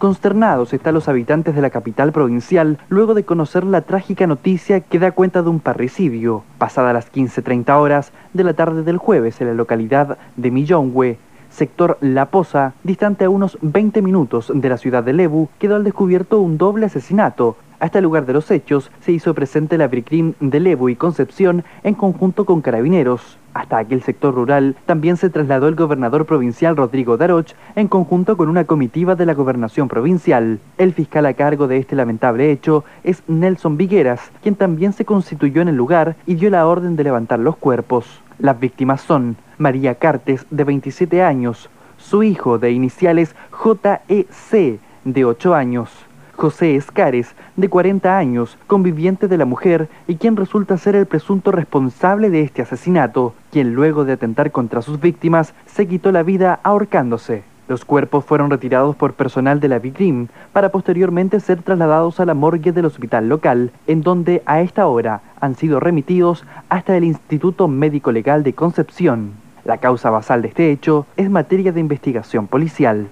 Consternados están los habitantes de la capital provincial luego de conocer la trágica noticia que da cuenta de un parricidio. Pasada las 15.30 horas de la tarde del jueves en la localidad de Millonhue, sector La Poza, distante a unos 20 minutos de la ciudad de Lebu, quedó al descubierto un doble asesinato. A este lugar de los hechos se hizo presente la Bricrim de Lebu y Concepción en conjunto con carabineros. Hasta aquel sector rural también se trasladó el gobernador provincial Rodrigo Daroch en conjunto con una comitiva de la gobernación provincial. El fiscal a cargo de este lamentable hecho es Nelson Vigueras, quien también se constituyó en el lugar y dio la orden de levantar los cuerpos. Las víctimas son María Cartes, de 27 años, su hijo de iniciales JEC, de 8 años, José Escares, de 40 años, conviviente de la mujer y quien resulta ser el presunto responsable de este asesinato, quien luego de atentar contra sus víctimas se quitó la vida ahorcándose. Los cuerpos fueron retirados por personal de la Vigrim para posteriormente ser trasladados a la morgue del hospital local, en donde a esta hora han sido remitidos hasta el Instituto Médico Legal de Concepción. La causa basal de este hecho es materia de investigación policial.